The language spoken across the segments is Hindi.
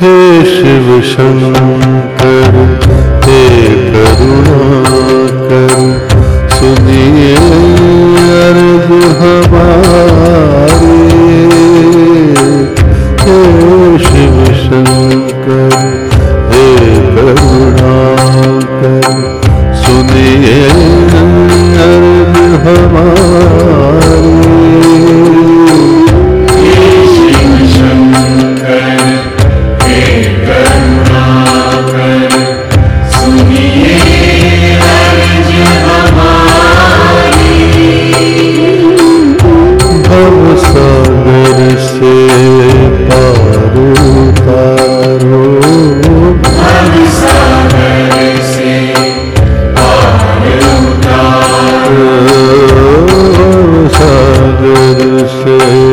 हे शिव शंकर हे करुणाकर सुनिए अर्ज़ हवा Krishna.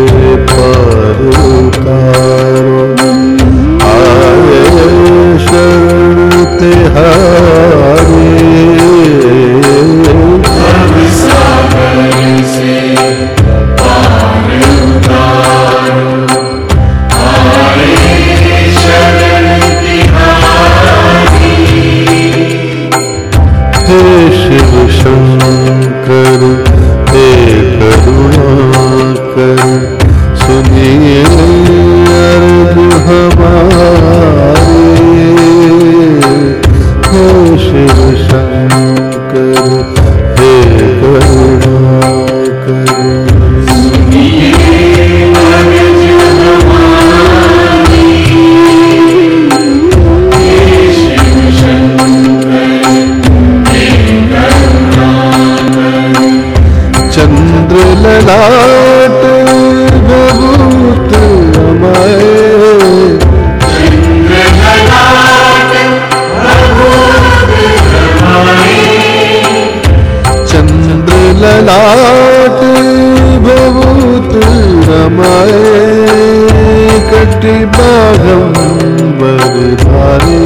चंद्र ललाट बबूत हमारे चंद्र ललाट बबूत रमाए कटिबागम बरधारे।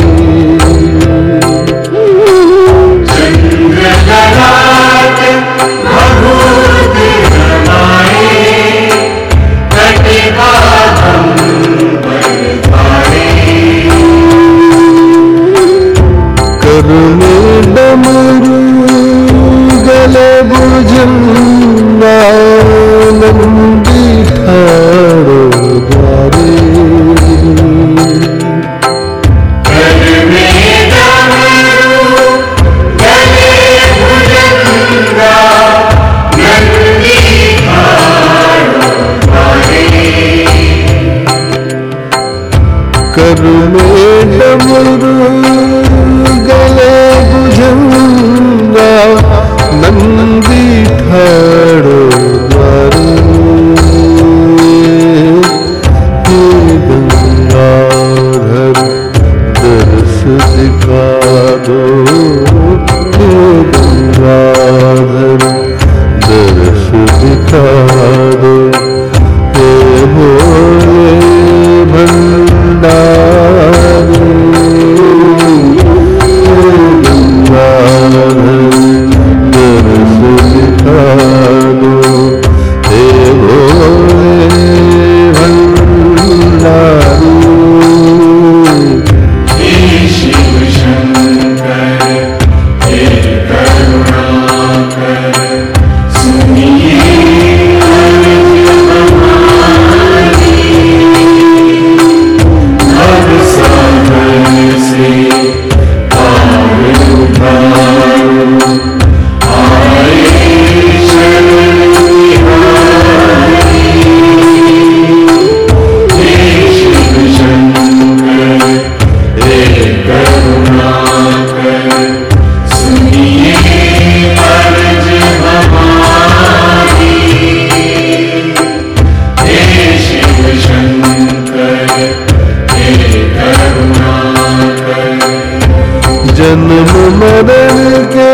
जन्म मरण के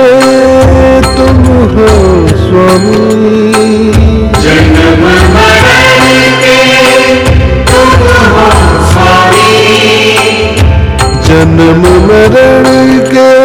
तुम हो स्वामी। जन्म मरण के तुम हो स्वामी। जन्म मरण के